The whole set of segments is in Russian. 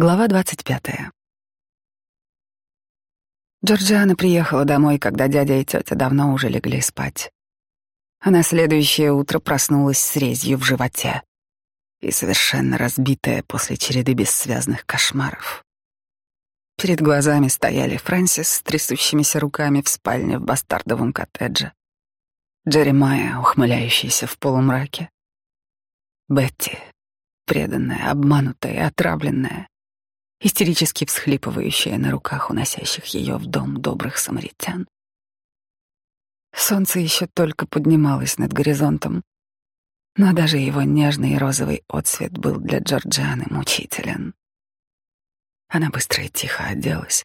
Глава 25. Джорджиана приехала домой, когда дядя и тетя давно уже легли спать. А на следующее утро проснулась с резью в животе и совершенно разбитая после череды бессвязных кошмаров. Перед глазами стояли Фрэнсис с трясущимися руками в спальне в бастардовом коттедже, Джеремайя, ухмыляющийся в полумраке, Бетти, преданная, обманутая отравленная, истерически всхлипывающая на руках уносящих ее в дом добрых самаритян. Солнце еще только поднималось над горизонтом, но даже его нежный розовый отсвет был для Джорджианы мучителен. Она быстро и тихо оделась,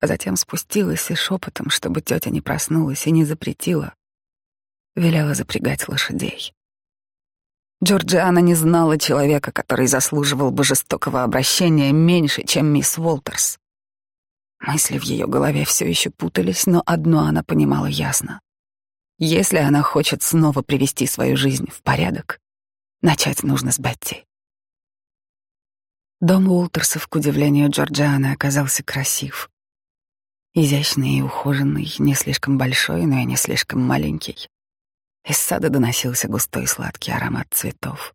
а затем спустилась и шепотом, чтобы тетя не проснулась и не запретила, велела запрягать лошадей. Джорджиана не знала человека, который заслуживал бы жестокого обращения меньше, чем мисс Уолтерс. Мысли в ее голове все еще путались, но одно она понимала ясно. Если она хочет снова привести свою жизнь в порядок, начать нужно с Бетти. Дом Уолтерсов, к удивлению Джорджианы, оказался красив. Изящный и ухоженный, не слишком большой, но и не слишком маленький. Из сада доносился густой сладкий аромат цветов.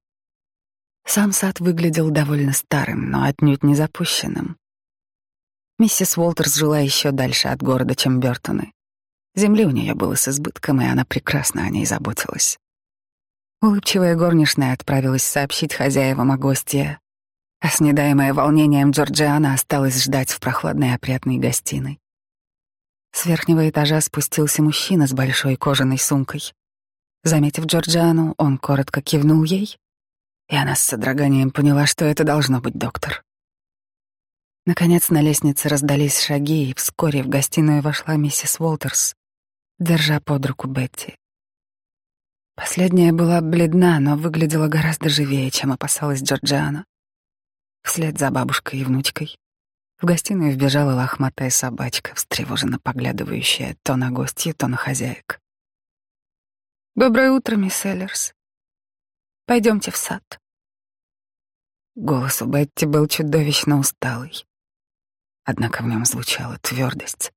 Сам сад выглядел довольно старым, но отнюдь не запущенным. Миссис Уолтерс жила еще дальше от города, чем Бертоны. Земли у нее было с избытком, и она прекрасно о ней заботилась. Улыбчивая горничная отправилась сообщить хозяевам о гостье, а снедаемая волнением Джорджиана осталась ждать в прохладной опрятной гостиной. С верхнего этажа спустился мужчина с большой кожаной сумкой. Заметив Джорджану, он коротко кивнул ей, и она с содроганием поняла, что это должно быть доктор. Наконец на лестнице раздались шаги, и вскоре в гостиную вошла миссис Уолтерс, держа под руку Бетти. Последняя была бледна, но выглядела гораздо живее, чем опасалась Джорджиана. Вслед за бабушкой и внучкой в гостиную вбежала лохматая собачка, встревоженно поглядывающая то на гостей, то на хозяек. Доброе утро, мисс Эллерс. Пойдемте в сад. Голос у Бетти был чудовищно усталый. Однако в нем звучала твердость,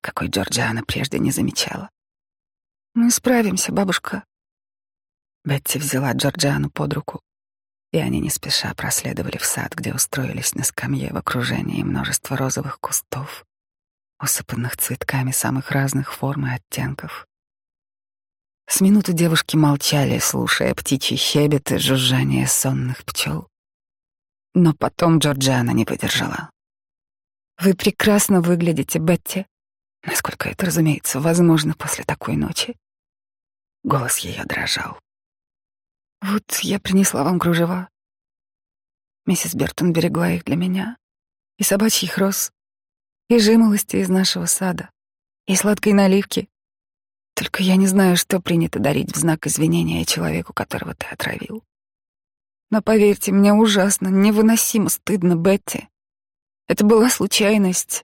какой Джорджиана прежде не замечала. «Мы справимся, бабушка». Бетти взяла Джорджиану под руку, и они не спеша проследовали в сад, где устроились на скамье в окружении множества розовых кустов, усыпанных цветками самых разных форм и оттенков. С минуту девушки молчали, слушая птичий щебет и жужжание сонных пчел. Но потом Джорджиана не выдержала. «Вы прекрасно выглядите, Бетти. Насколько это, разумеется, возможно после такой ночи». Голос ее дрожал. «Вот я принесла вам кружева. Миссис Бертон берегла их для меня. И собачьих роз, и жимолости из нашего сада, и сладкой наливки, только я не знаю, что принято дарить в знак извинения человеку, которого ты отравил. Но поверьте, мне ужасно, невыносимо стыдно, Бетти. Это была случайность.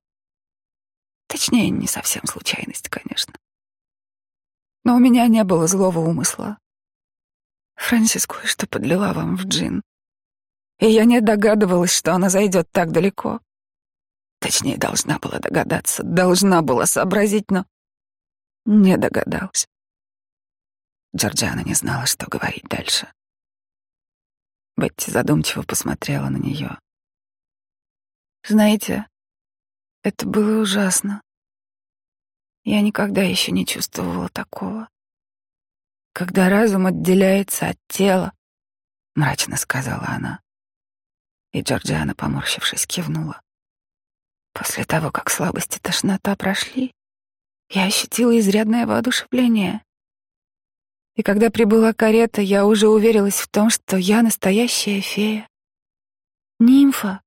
Точнее, не совсем случайность, конечно. Но у меня не было злого умысла. Фрэнсис кое-что подлила вам в джин. И я не догадывалась, что она зайдет так далеко. Точнее, должна была догадаться, должна была сообразить, но не догадался. Джорджиана не знала, что говорить дальше. Бетти задумчиво посмотрела на нее. Знаете, это было ужасно. Я никогда еще не чувствовала такого. Когда разум отделяется от тела, мрачно сказала она. И Джорджиана, поморщившись, кивнула. После того, как слабость и тошнота прошли, я ощутила изрядное воодушевление. И когда прибыла карета, я уже уверилась в том, что я настоящая фея. Нимфа.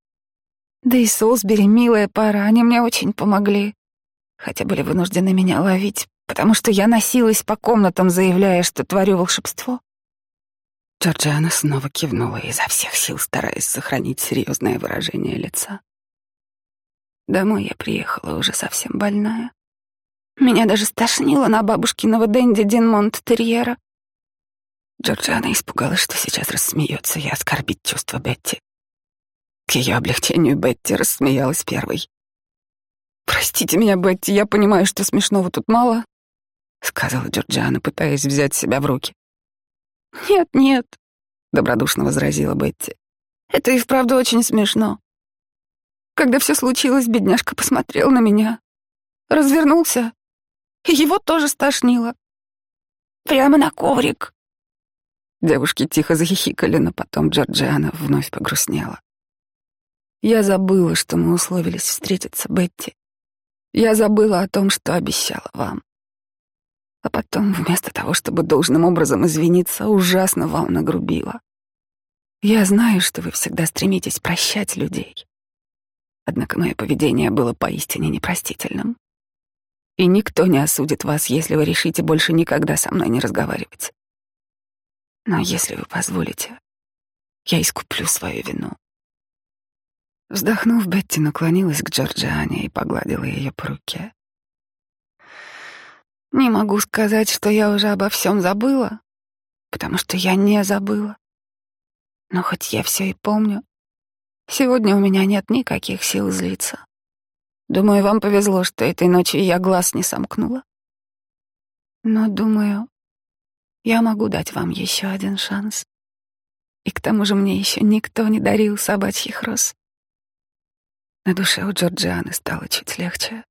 Да и Солсбери, милая пара, они мне очень помогли. Хотя были вынуждены меня ловить, потому что я носилась по комнатам, заявляя, что творю волшебство. Джорджиана снова кивнула изо всех сил, стараясь сохранить серьезное выражение лица. Домой я приехала уже совсем больная. Меня даже стошнило на бабушкиного Дэнди Динмонт-терьера. Джорджиана испугалась, что сейчас рассмеется и оскорбит чувства Бетти. К ее облегчению Бетти рассмеялась первой. «Простите меня, Бетти, я понимаю, что смешного тут мало», — сказала Джорджиана, пытаясь взять себя в руки. «Нет, нет», — добродушно возразила Бетти. «Это и вправду очень смешно. Когда все случилось, бедняжка посмотрел на меня, развернулся, его тоже стошнило. Прямо на коврик». Девушки тихо захихикали, но потом Джорджиана вновь погрустнела. «Я забыла, что мы условились встретиться, Бетти. Я забыла о том, что обещала вам. А потом, вместо того, чтобы должным образом извиниться, ужасно вам нагрубила. Я знаю, что вы всегда стремитесь прощать людей. Однако мое поведение было поистине непростительным. И никто не осудит вас, если вы решите больше никогда со мной не разговаривать. Но если вы позволите, я искуплю свою вину. Вздохнув, Бетти наклонилась к Джорджиане и погладила ее по руке. Не могу сказать, что я уже обо всем забыла, потому что я не забыла. Но хоть я все и помню, сегодня у меня нет никаких сил злиться. Думаю, вам повезло, что этой ночью я глаз не сомкнула. Но, думаю, я могу дать вам еще один шанс. И к тому же мне еще никто не дарил собачьих роз. На душе у Джорджианы стало чуть легче.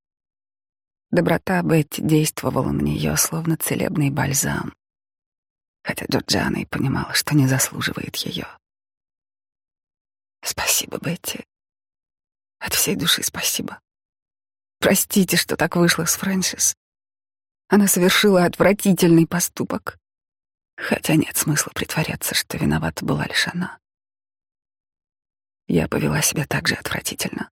Доброта Бетти действовала на нее, словно целебный бальзам. Хотя Джорджиана и понимала, что не заслуживает ее. Спасибо, Бетти. От всей души спасибо. Простите, что так вышло с Фрэнсис. Она совершила отвратительный поступок. Хотя нет смысла притворяться, что виновата была лишь она. Я повела себя так же отвратительно.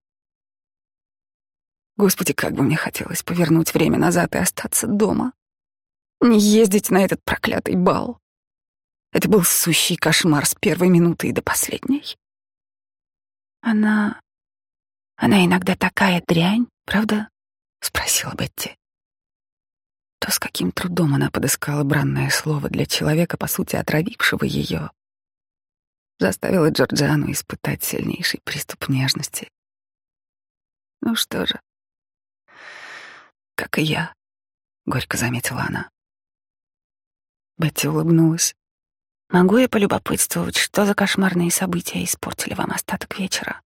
Господи, как бы мне хотелось повернуть время назад и остаться дома. Не ездить на этот проклятый бал. Это был сущий кошмар с первой минуты и до последней. Она... Она иногда такая дрянь, правда? Спросила Бетти. То, с каким трудом она подыскала бранное слово для человека, по сути, отравившего ее, заставило Джорджану испытать сильнейший приступ нежности. Ну что же, как и я, — горько заметила она. Бетти улыбнулась. «Могу я полюбопытствовать, что за кошмарные события испортили вам остаток вечера?»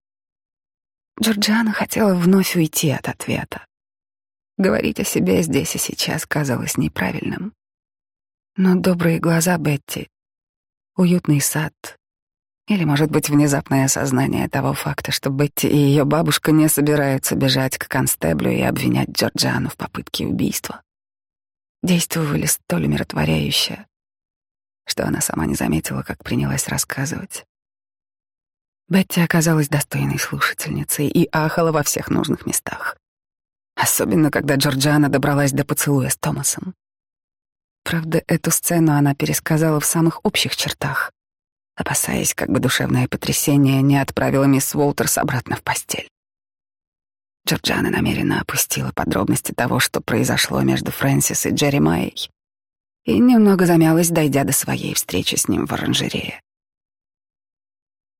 Джорджиана хотела вновь уйти от ответа. Говорить о себе здесь и сейчас казалось неправильным. Но добрые глаза Бетти, уютный сад, или, может быть, внезапное осознание того факта, что Бетти и ее бабушка не собираются бежать к констеблю и обвинять Джорджану в попытке убийства. Действовали столь умиротворяюще, что она сама не заметила, как принялась рассказывать. Бетти оказалась достойной слушательницей и ахала во всех нужных местах. Особенно, когда Джорджиана добралась до поцелуя с Томасом. Правда, эту сцену она пересказала в самых общих чертах, опасаясь, как бы душевное потрясение не отправило мисс Уолтерс обратно в постель. Джорджана намеренно опустила подробности того, что произошло между Фрэнсис и Джерри Майей, и немного замялась, дойдя до своей встречи с ним в оранжерее.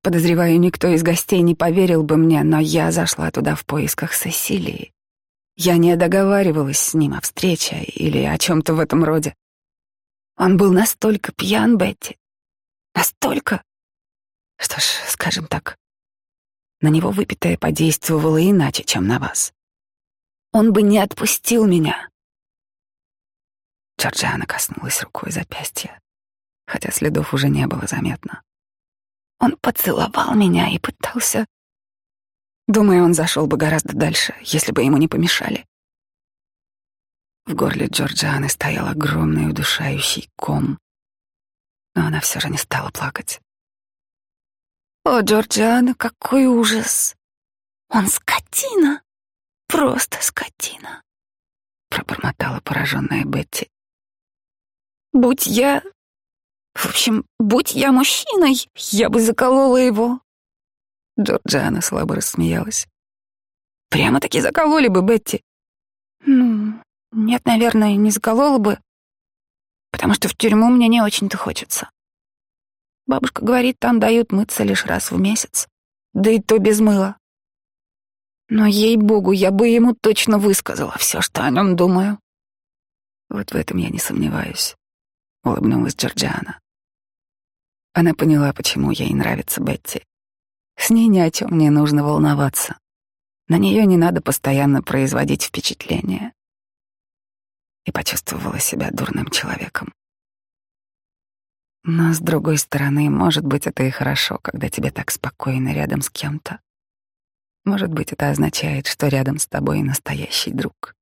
Подозреваю, никто из гостей не поверил бы мне, но я зашла туда в поисках Сесилии. Я не договаривалась с ним о встрече или о чем-то в этом роде. Он был настолько пьян, Бетти, Настолько. Что ж, скажем так, на него выпитое подействовало иначе, чем на вас. Он бы не отпустил меня. Джорджиана коснулась рукой запястья, хотя следов уже не было заметно. Он поцеловал меня и пытался... Думаю, он зашел бы гораздо дальше, если бы ему не помешали. В горле Джорджианы стоял огромный удушающий ком, но она все же не стала плакать. «О, Джорджиана, какой ужас! Он скотина! Просто скотина!» Пробормотала пораженная Бетти. «Будь я... В общем, будь я мужчиной, я бы заколола его!» Джорджиана слабо рассмеялась. «Прямо-таки закололи бы, Бетти!» «Ну, нет, наверное, не заколола бы потому что в тюрьму мне не очень-то хочется. Бабушка говорит, там дают мыться лишь раз в месяц. да и то без мыла. Но, ей-богу, я бы ему точно высказала все, что о нем думаю. Вот в этом я не сомневаюсь, — улыбнулась Джорджиана. Она поняла, почему ей нравится Бетти. С ней ни о чем не нужно волноваться. На нее не надо постоянно производить впечатление. И почувствовала себя дурным человеком. Но, с другой стороны, может быть, это и хорошо, когда тебе так спокойно рядом с кем-то. Может быть, это означает, что рядом с тобой настоящий друг.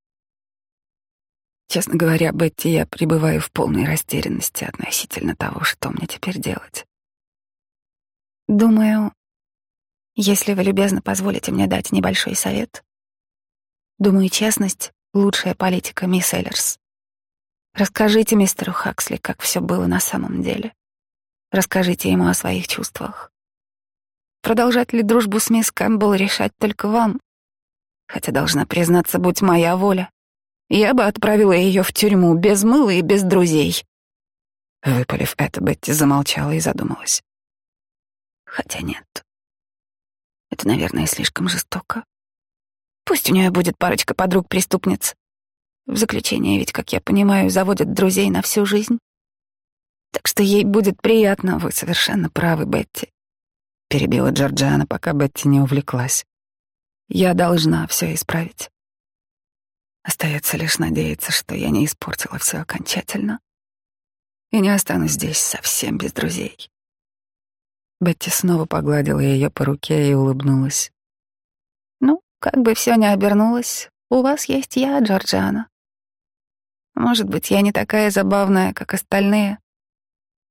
Честно говоря, Бетти, я пребываю в полной растерянности относительно того, что мне теперь делать. Думаю, если вы любезно позволите мне дать небольшой совет. Думаю, честность — лучшая политика, мисс Эллерс. Расскажите мистеру Хаксли, как все было на самом деле. Расскажите ему о своих чувствах. Продолжать ли дружбу с мисс Кэмпбелл решать только вам. Хотя, должна признаться, будь моя воля, я бы отправила ее в тюрьму без мыла и без друзей. Выпалив это, Бетти замолчала и задумалась. Хотя нет. Это, наверное, слишком жестоко. Пусть у нее будет парочка подруг-преступниц. В заключение ведь, как я понимаю, заводят друзей на всю жизнь. Так что ей будет приятно, вы совершенно правы, Бетти. Перебила Джорджиана, пока Бетти не увлеклась. Я должна все исправить. Остается лишь надеяться, что я не испортила все окончательно и не останусь здесь совсем без друзей. Бетти снова погладила ее по руке и улыбнулась. «Ну, как бы все ни обернулось, у вас есть я, Джорджана. Может быть, я не такая забавная, как остальные.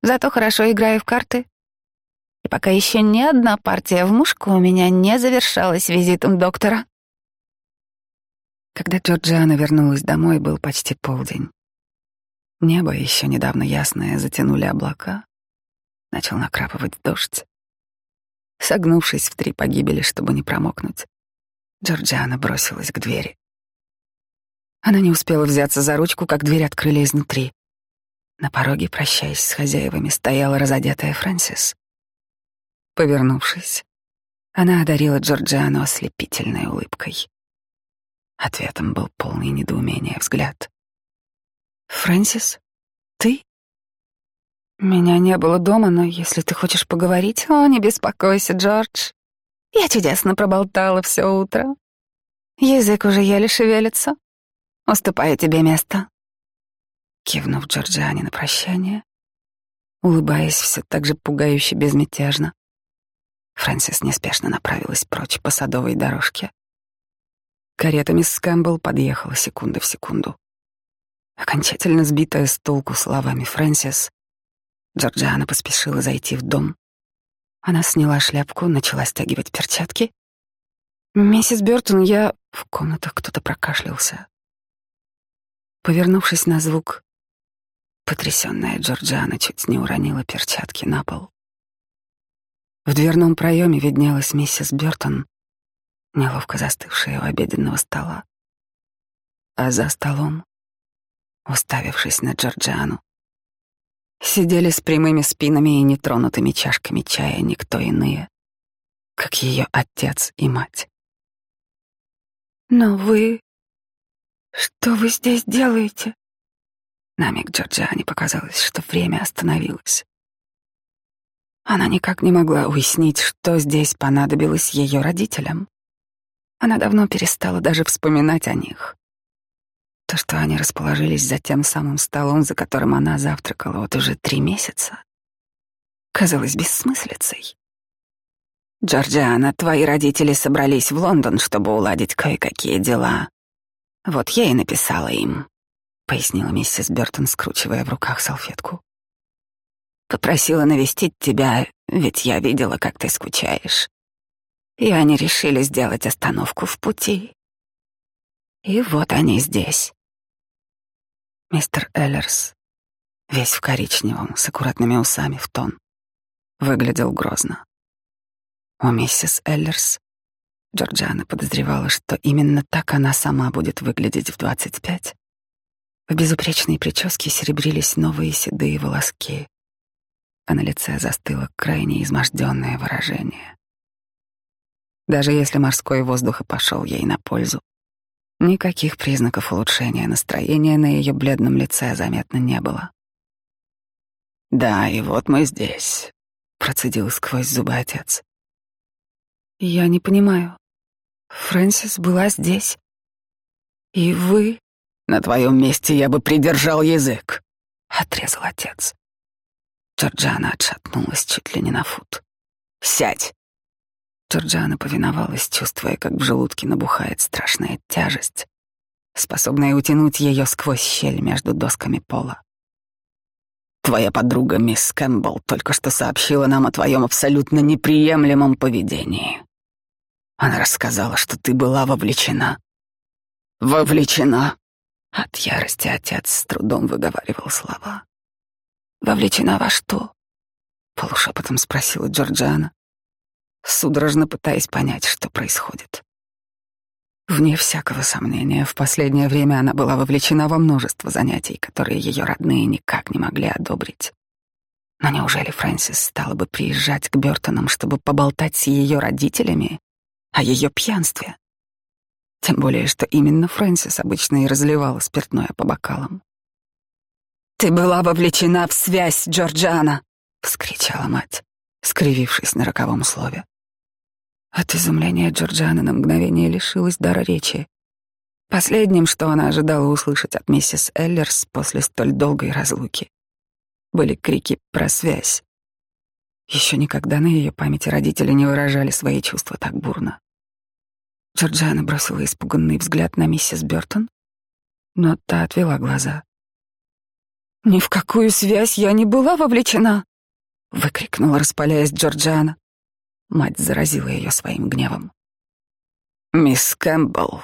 Зато хорошо играю в карты. И пока еще ни одна партия в мушку у меня не завершалась визитом доктора. Когда Джорджиана вернулась домой, был почти полдень. Небо, еще недавно ясное, затянули облака. Начал накрапывать дождь. Согнувшись в три погибели, чтобы не промокнуть, Джорджиана бросилась к двери. Она не успела взяться за ручку, как дверь открыли изнутри. На пороге, прощаясь с хозяевами, стояла разодетая Фрэнсис. Повернувшись, она одарила Джорджиану ослепительной улыбкой. Ответом был полный недоумения взгляд. «Фрэнсис, ты?» «Меня не было дома, но если ты хочешь поговорить...» «О, не беспокойся, Джордж. Я чудесно проболтала все утро. Язык уже еле шевелится. Уступаю тебе место». Кивнув Джорджиане на прощание, улыбаясь все так же пугающе безмятежно, Фрэнсис неспешно направилась прочь по садовой дорожке. Карета мисс Кэмпбелл подъехала секунда в секунду. Окончательно сбитая с толку словами Фрэнсис, Джорджиана поспешила зайти в дом. Она сняла шляпку, начала стягивать перчатки. «Миссис Бёртон, я...» В комнатах кто-то прокашлялся. Повернувшись на звук, потрясённая Джорджиана чуть не уронила перчатки на пол. В дверном проеме виднелась миссис Бёртон, неловко застывшая у обеденного стола. А за столом, уставившись на Джорджиану, сидели с прямыми спинами и нетронутыми чашками чая никто иные, как ее отец и мать. «Но вы «Что вы здесь делаете?» На миг Джорджиане показалось, что время остановилось. Она никак не могла уяснить, что здесь понадобилось ее родителям. Она давно перестала даже вспоминать о них. То, что они расположились за тем самым столом, за которым она завтракала вот уже три месяца, казалось бессмыслицей. «Джорджиана, твои родители собрались в Лондон, чтобы уладить кое-какие дела. Вот я и написала им, пояснила миссис Бертон, скручивая в руках салфетку. Попросила навестить тебя, ведь я видела, как ты скучаешь. И они решили сделать остановку в пути. И вот они здесь. Мистер Эллерс, весь в коричневом, с аккуратными усами в тон, выглядел грозно. У миссис Эллерс Джорджиана подозревала, что именно так она сама будет выглядеть в 25. В безупречной прическе серебрились новые седые волоски, а на лице застыло крайне изможденное выражение. Даже если морской воздух и пошел ей на пользу, никаких признаков улучшения настроения на ее бледном лице заметно не было. «Да, и вот мы здесь», — процедил сквозь зубы отец. «Я не понимаю. Фрэнсис была здесь. И вы...» «На твоем месте я бы придержал язык», — отрезал отец. Джорджана отшатнулась чуть ли не на фут. «Сядь!» Джорджана повиновалась, чувствуя, как в желудке набухает страшная тяжесть, способная утянуть ее сквозь щель между досками пола. Твоя подруга мисс Кэмпбелл только что сообщила нам о твоем абсолютно неприемлемом поведении. Она рассказала, что ты была вовлечена. Вовлечена. От ярости отец с трудом выговаривал слова. Вовлечена во что? Полушепотом спросила Джорджана, судорожно пытаясь понять, что происходит. Вне всякого сомнения, в последнее время она была вовлечена во множество занятий, которые ее родные никак не могли одобрить. Но неужели Фрэнсис стала бы приезжать к Бёртонам, чтобы поболтать с ее родителями о ее пьянстве? Тем более, что именно Фрэнсис обычно и разливала спиртное по бокалам. «Ты была вовлечена в связь, Джорджана!» — вскричала мать, скривившись на роковом слове. От изумления Джорджана на мгновение лишилась дара речи. Последним, что она ожидала услышать от миссис Эллерс после столь долгой разлуки, были крики про связь. Еще никогда на ее памяти родители не выражали свои чувства так бурно. Джорджана бросила испуганный взгляд на миссис Бёртон, но та отвела глаза. «Ни в какую связь я не была вовлечена!» — выкрикнула, распаляясь Джорджана. Мать заразила ее своим гневом. Мисс Кэмпбелл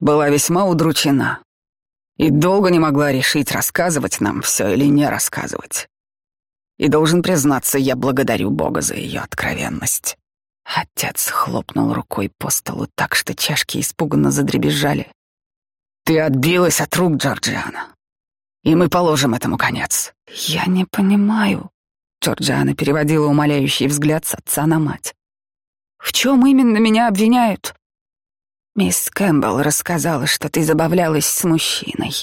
была весьма удручена и долго не могла решить, рассказывать нам все или не рассказывать. И должен признаться, я благодарю Бога за ее откровенность. Отец хлопнул рукой по столу так, что чашки испуганно задребезжали. Ты отбилась от рук Джорджиана, и мы положим этому конец. Я не понимаю, Джорджиана переводила умоляющий взгляд с отца на мать. «В чем именно меня обвиняют?» «Мисс Кэмпбелл рассказала, что ты забавлялась с мужчиной»,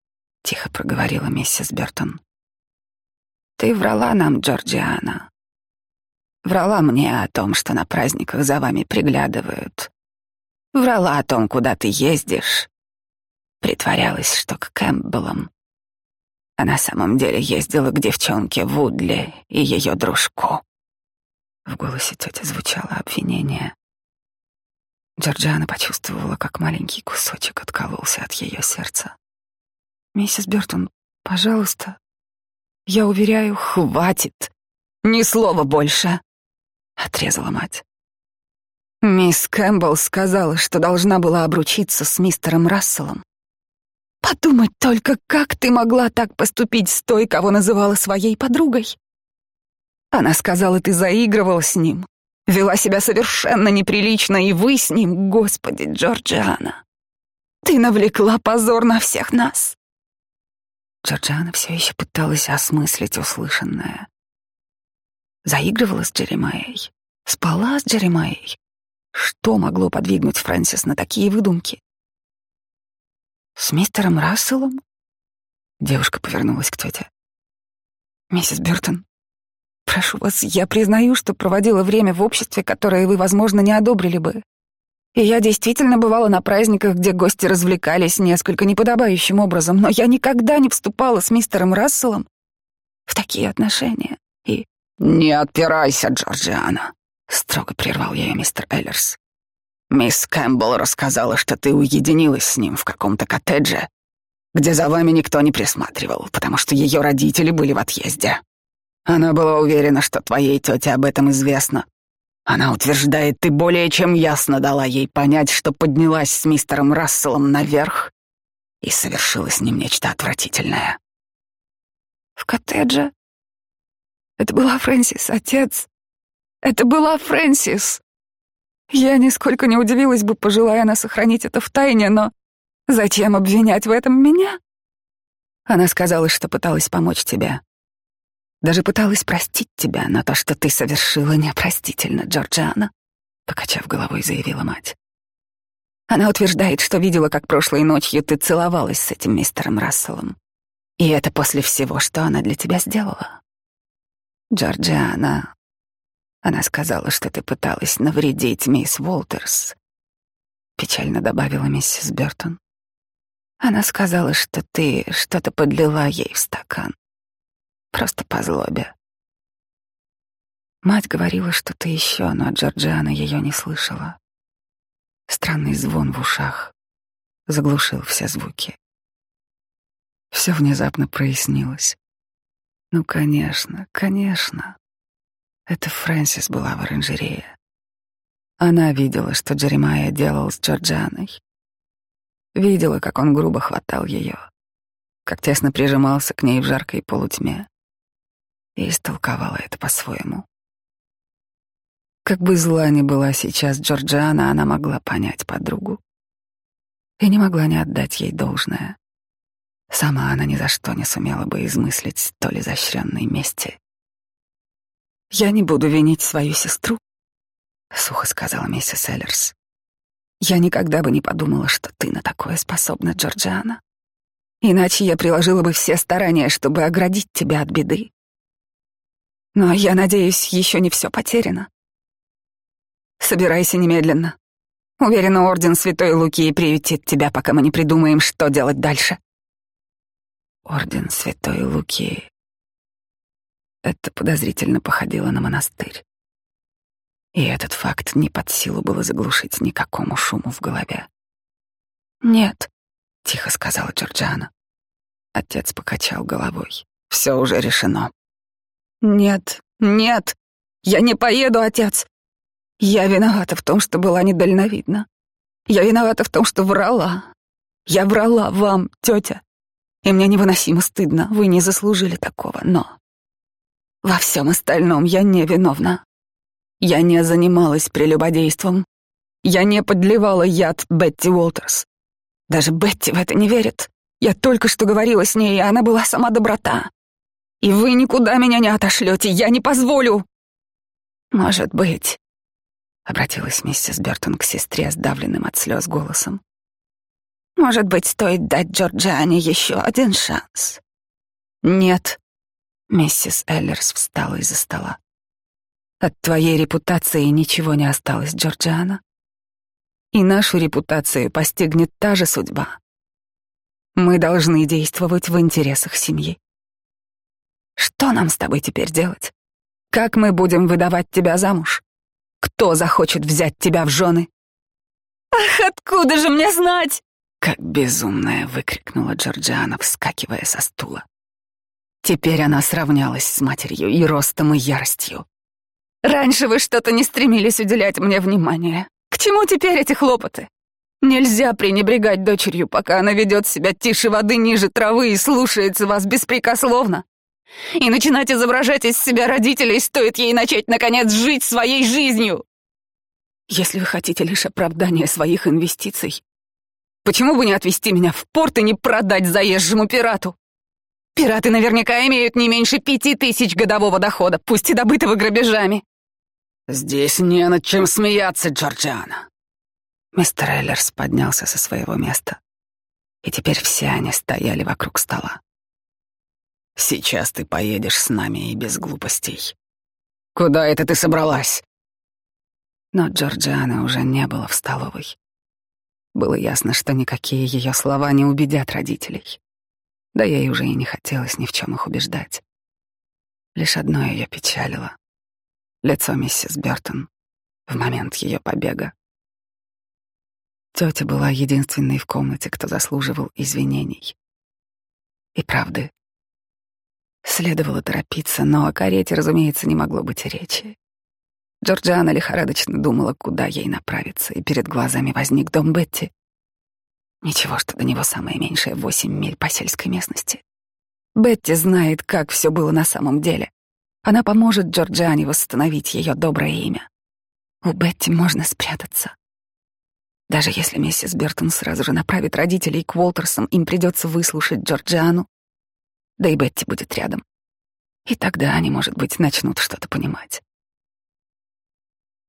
— тихо проговорила миссис Бертон. «Ты врала нам, Джорджиана. Врала мне о том, что на праздниках за вами приглядывают. Врала о том, куда ты ездишь. Притворялась, что к Кэмпбеллам а на самом деле ездила к девчонке Вудли и ее дружку. В голосе тети звучало обвинение. Джорджиана почувствовала, как маленький кусочек откололся от ее сердца. «Миссис Бертон, пожалуйста, я уверяю, хватит, ни слова больше!» — отрезала мать. Мисс Кэмпбелл сказала, что должна была обручиться с мистером Расселом Подумать только, как ты могла так поступить с той, кого называла своей подругой? Она сказала, ты заигрывал с ним, вела себя совершенно неприлично, и вы с ним, господи, Джорджиана. Ты навлекла позор на всех нас. Джорджиана все еще пыталась осмыслить услышанное. Заигрывала с Джеремайей, спала с Джеремайей. Что могло подвигнуть Фрэнсис на такие выдумки? С мистером Расселом? Девушка повернулась к тете. Миссис Бертон, прошу вас, я признаю, что проводила время в обществе, которое вы, возможно, не одобрили бы. И я действительно бывала на праздниках, где гости развлекались несколько неподобающим образом, но я никогда не вступала с мистером Расселом в такие отношения. И... «Не отпирайся, Джорджиана», — строго прервал ее мистер Эллерс. Мисс Кэмпбелл рассказала, что ты уединилась с ним в каком-то коттедже, где за вами никто не присматривал, потому что ее родители были в отъезде. Она была уверена, что твоей тете об этом известно. Она утверждает, ты более чем ясно дала ей понять, что поднялась с мистером Расселом наверх и совершила с ним нечто отвратительное. В коттедже? Это была Фрэнсис, отец. Это была Фрэнсис. Я нисколько не удивилась бы, пожелая она сохранить это в тайне, но зачем обвинять в этом меня? Она сказала, что пыталась помочь тебе. Даже пыталась простить тебя, но то, что ты совершила, непростительно, Джорджиана. покачав головой, заявила мать. Она утверждает, что видела, как прошлой ночью ты целовалась с этим мистером Расселом. И это после всего, что она для тебя сделала. Джорджиана, она сказала, что ты пыталась навредить мисс Уолтерс. Печально добавила миссис Бертон. Она сказала, что ты что-то подлила ей в стакан. Просто по злобе. Мать говорила что-то еще, но Джорджиана ее не слышала. Странный звон в ушах заглушил все звуки. Все внезапно прояснилось. Ну, конечно, конечно. Это Фрэнсис была в оранжерее. Она видела, что Джеремайя делал с Джорджаной. Видела, как он грубо хватал ее, как тесно прижимался к ней в жаркой полутьме. И истолковала это по-своему. Как бы зла ни была сейчас Джорджиана, она могла понять подругу. И не могла не отдать ей должное. Сама она ни за что не сумела бы измыслить столь изощренной мести. «Я не буду винить свою сестру», — сухо сказала миссис Эллерс. «Я никогда бы не подумала, что ты на такое способна, Джорджиана. Иначе я приложила бы все старания, чтобы оградить тебя от беды. Но я надеюсь, еще не все потеряно. Собирайся немедленно. Уверена, орден Святой Луки приютит тебя, пока мы не придумаем, что делать дальше. Орден Святой Луки. Это подозрительно походило на монастырь. И этот факт не под силу было заглушить никакому шуму в голове. «Нет», — тихо сказала Джорджиана. Отец покачал головой. «Все уже решено». «Нет, нет, я не поеду, отец. Я виновата в том, что была недальновидна. Я виновата в том, что врала. Я врала вам, тетя. И мне невыносимо стыдно. Вы не заслужили такого, но... Во всем остальном я не виновна. Я не занималась прелюбодейством. Я не подливала яд Бетти Уолтерс. Даже Бетти в это не верит. Я только что говорила с ней, и она была сама доброта. И вы никуда меня не отошлете, я не позволю. Может быть, обратилась миссис Бертон к сестре, сдавленным от слез голосом. Может быть, стоит дать Джорджиане еще один шанс? Нет. Миссис Эллерс встала из-за стола. От твоей репутации ничего не осталось, Джорджиана. И нашу репутацию постигнет та же судьба. Мы должны действовать в интересах семьи. Что нам с тобой теперь делать? Как мы будем выдавать тебя замуж? Кто захочет взять тебя в жены? Ах, откуда же мне знать? Как безумная выкрикнула Джорджиана, вскакивая со стула. Теперь она сравнялась с матерью и ростом, и яростью. Раньше вы что-то не стремились уделять мне внимание. К чему теперь эти хлопоты? Нельзя пренебрегать дочерью, пока она ведет себя тише воды ниже травы и слушается вас беспрекословно. И начинать изображать из себя родителей стоит ей начать, наконец, жить своей жизнью. Если вы хотите лишь оправдания своих инвестиций, почему бы не отвезти меня в порт и не продать заезжему пирату? Пираты наверняка имеют не меньше пяти тысяч годового дохода, пусть и добытого грабежами. Здесь не над чем смеяться, Джорджиана. Мистер Эллерс поднялся со своего места, и теперь все они стояли вокруг стола. Сейчас ты поедешь с нами и без глупостей. Куда это ты собралась? Но Джорджианы уже не было в столовой. Было ясно, что никакие ее слова не убедят родителей. Да ей уже и не хотелось ни в чем их убеждать. Лишь одно ее печалило — лицо миссис Бертон в момент ее побега. Тетя была единственной в комнате, кто заслуживал извинений. И правды. Следовало торопиться, но о карете, разумеется, не могло быть речи. Джорджиана лихорадочно думала, куда ей направиться, и перед глазами возник дом Бетти. Ничего, что до него самое меньшее восемь миль по сельской местности. Бетти знает, как все было на самом деле. Она поможет Джорджиане восстановить ее доброе имя. У Бетти можно спрятаться. Даже если миссис Бертон сразу же направит родителей к Уолтерсам, им придется выслушать Джорджиану, да и Бетти будет рядом. И тогда они, может быть, начнут что-то понимать.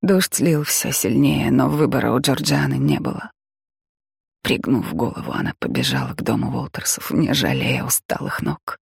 Дождь лил все сильнее, но выбора у Джорджианы не было. Пригнув голову, она побежала к дому Волтерсов, не жалея усталых ног.